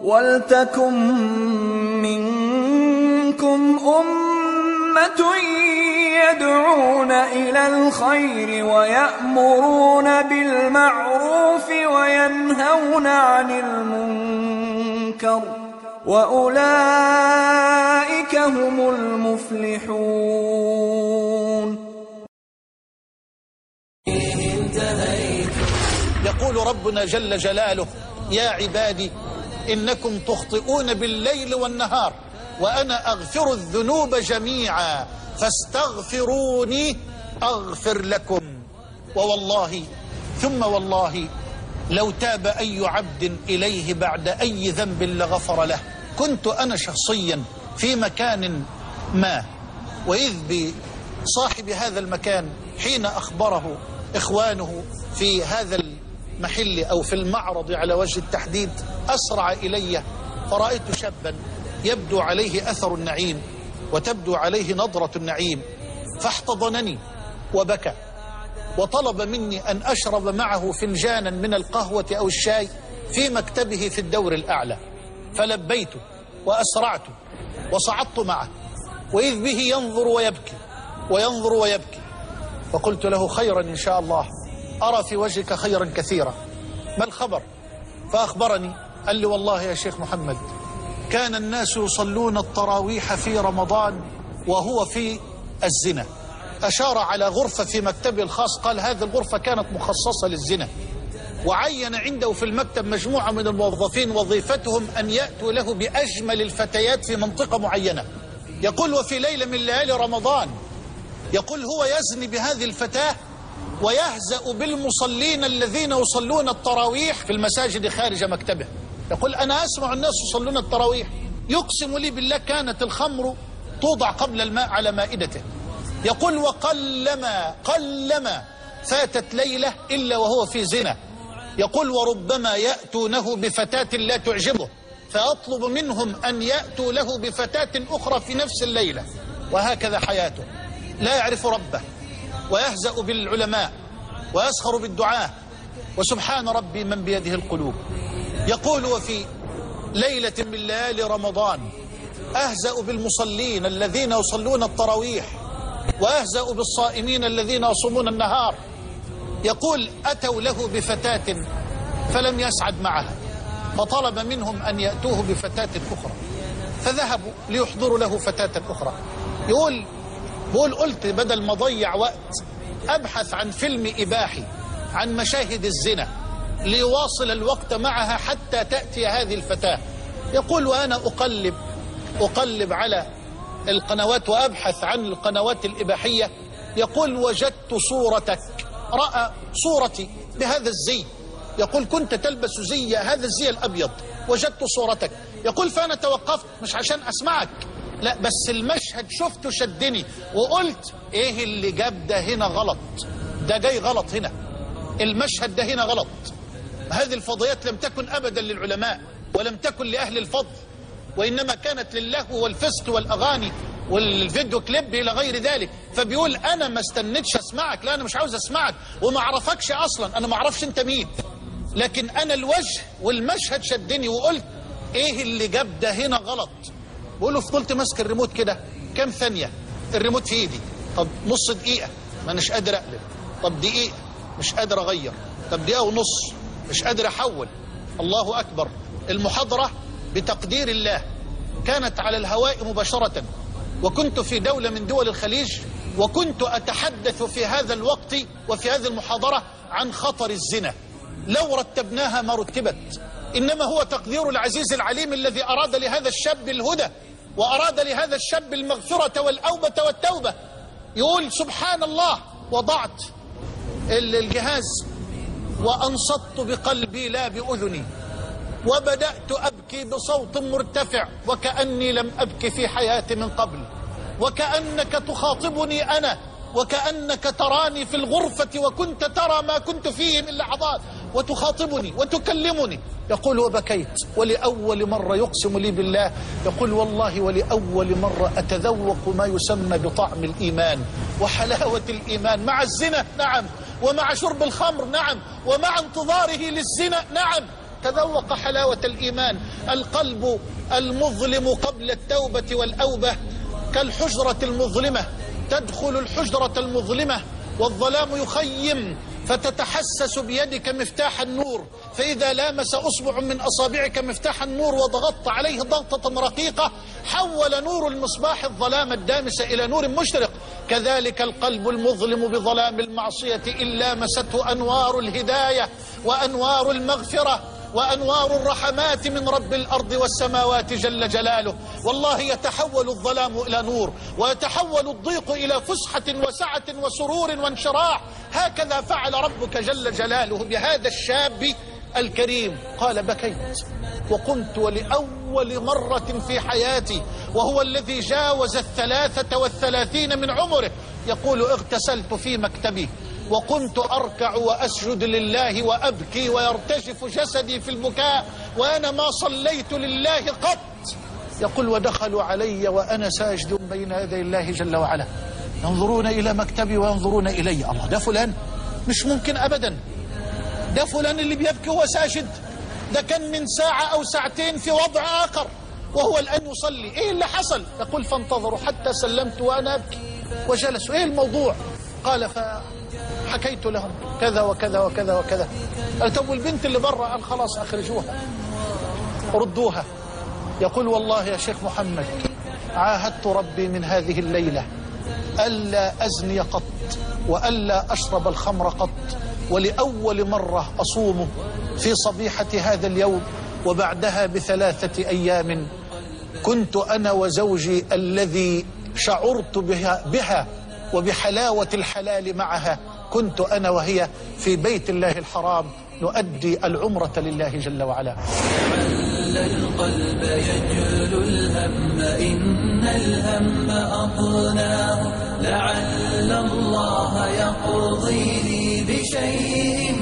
وَلْتَكُن مِّنكُمْ أُمَّةٌ يَدْعُونَ إِلَى الْخَيْرِ وَيَأْمُرُونَ بِالْمَعْرُوفِ وَيَنْهَوْنَ عَنِ الْمُنكَرِ ۚ وَأُولَٰئِكَ هُمُ الْمُفْلِحُونَ. يقول ربنا جل جلاله يا عبادي إنكم تخطئون بالليل والنهار وأنا أغفر الذنوب جميعا. فاستغفروني أغفر لكم. ووالله ثم والله لو تاب أي عبد إليه بعد أي ذنب لغفر له. كنت أنا شخصيا في مكان ما وإذ بصاحب هذا المكان حين أخبره إخوانه في هذا المحل أو في المعرض على وجه التحديد أسرع إلي فرأيت شابا يبدو عليه أثر النعيم وتبدو عليه نظرة النعيم فاحتضنني وبكى وطلب مني أن أشرب معه فنجانا من القهوة أو الشاي في مكتبه في الدور الأعلى فلبيت وأسرعت وصعدت معه وإذ به ينظر ويبكي وينظر ويبكي فقلت له خيرا إن شاء الله. أرى في وجهك خيرا كثيرا. ما الخبر؟ فأخبرني. قال لي والله يا شيخ محمد كان الناس يصلون التراويح في رمضان وهو في الزنا. أشار على غرفة في مكتبه الخاص قال هذه الغرفة كانت مخصصة للزنا. وعين عنده في المكتب مجموعة من الموظفين وظيفتهم أن يأتوا له بأجمل الفتيات في منطقة معينة. يقول وفي ليلة من ليالي رمضان يقول هو يزني بهذه الفتاة ويهزأ بالمصلين الذين يصلون التراويح في المساجد خارج مكتبه. يقول أنا أسمع الناس يصلون التراويح. يقسم لي بالله كانت الخمر توضع قبل الماء على مائدته. يقول وقلما قلما فاتت ليلة إلا وهو في زنا يقول وربما يأتونه بفتاة لا تعجبه. فأطلب منهم أن يأتوا له بفتاة أخرى في نفس الليلة. وهكذا حياته. لا يعرف ربه. ويهزأ بالعلماء ويسخر بالدعاة. وسبحان ربي من بيده القلوب. يقول وفي ليلة من ليالي رمضان أهزأ بالمصلين الذين يصلون التراويح وأهزأ بالصائمين الذين يصومون النهار. يقول أتوا له بفتاة فلم يسعد معها فطلب منهم أن يأتوه بفتاة أخرى. فذهبوا ليحضروا له فتاة أخرى. يقول بقول قلت بدل ما أضيع وقت أبحث عن فيلم إباحي عن مشاهد الزنا ليواصل الوقت معها حتى تأتي هذه الفتاة. يقول وأنا أقلب أقلب على القنوات وأبحث عن القنوات الإباحية. يقول وجدت صورتك رأى صورتي بهذا الزي. يقول كنت تلبس زي هذا الزي الأبيض وجدت صورتك. يقول فأنا توقفت مش عشان أسمعك. لا بس المشهد شفته شدني وقلت إيه اللي جاب ده هنا غلط؟ ده جاي غلط هنا. المشهد ده هنا غلط. هذه الفضيات لم تكن أبدا للعلماء ولم تكن لأهل الفضل وإنما كانت للهو والفسق والأغاني والفيديو كليب إلى غير ذلك. فبيقول أنا ما استنيتش أسمعك لا أنا مش عاوز أسمعك وما أعرفكش أصلا. أنا ما أعرفش أنت مين. لكن أنا الوجه والمشهد شدني وقلت إيه اللي جاب ده هنا غلط؟ بقول له فضلت ماسك الريموت كده كام ثانية؟ الريموت في إيدي. طب نص دقيقة. ما أناش قادر أقلب. طب دقيقة. مش قادر أغير. طب دقيقة ونص. مش قادر أحول. الله أكبر. المحاضرة بتقدير الله. كانت على الهواء مباشرة. وكنت في دولة من دول الخليج. وكنت أتحدث في هذا الوقت وفي هذه المحاضرة عن خطر الزنا. لو رتبناها ما رتبت. إنما هو تقدير العزيز العليم الذي أراد لهذا الشاب الهدى. وأراد لهذا الشاب المغفرة والأوبة والتوبة. يقول سبحان الله وضعت الجهاز وأنصت بقلبي لا بأذني وبدأت أبكي بصوت مرتفع وكأني لم أبكي في حياتي من قبل وكأنك تخاطبني أنا وكأنك تراني في الغرفة وكنت ترى ما كنت فيه من لحظات. وتخاطبني وتكلمني. يقول وبكيت ولأول مرة يقسم لي بالله. يقول والله ولأول مرة أتذوق ما يسمى بطعم الإيمان. وحلاوة الإيمان مع الزنا نعم. ومع شرب الخمر نعم. ومع انتظاره للزنا نعم. تذوق حلاوة الإيمان. القلب المظلم قبل التوبة والأوبة كالحجرة المظلمة. تدخل الحجرة المظلمة والظلام يخيم. فتتحسس بيدك مفتاح النور فإذا لامس أصبع من أصابعك مفتاح النور وضغطت عليه ضغطة رقيقة حول نور المصباح الظلام الدامس إلى نور مشرق. كذلك القلب المظلم بظلام المعصية إن لامسته أنوار الهداية وأنوار المغفرة. وأنوار الرحمات من رب الأرض والسماوات جل جلاله. والله يتحول الظلام إلى نور ويتحول الضيق إلى فسحة وسعة وسرور وانشراح. هكذا فعل ربك جل جلاله بهذا الشاب الكريم. قال بكيت وقمت ولأول مرة في حياتي وهو الذي جاوز الثلاثة والثلاثين من عمره يقول اغتسلت في مكتبي. وكنت أركع وأسجد لله وأبكي ويرتجف جسدي في البكاء وأنا ما صليت لله قط. يقول ودخلوا علي وأنا ساجد بين يدي الله جل وعلا. ينظرون إلى مكتبي وينظرون إلي. الله ده فلان مش ممكن أبدا. ده فلان اللي بيبكي وهو ساجد. ده كان من ساعة أو ساعتين في وضع آخر وهو الآن يصلي. إيه اللي حصل؟ يقول فانتظروا حتى سلمت وأنا أبكي. وجلسوا. إيه الموضوع؟ قال فحكيت لهم كذا وكذا وكذا وكذا. طب والبنت اللي بره قال خلاص أخرجوها. ردوها. يقول والله يا شيخ محمد عاهدت ربي من هذه الليلة ألا أزني قط وألا أشرب الخمر قط ولأول مرة أصوم في صبيحة هذا اليوم وبعدها بثلاثة أيام كنت أنا وزوجي الذي شعرت بها, بها وبحلاوة الحلال معها. كنت أنا وهي في بيت الله الحرام نؤدي العمرة لله جل وعلا. القلب يجل الهم إن الهم أطناه لعل الله يقضي لي بشيء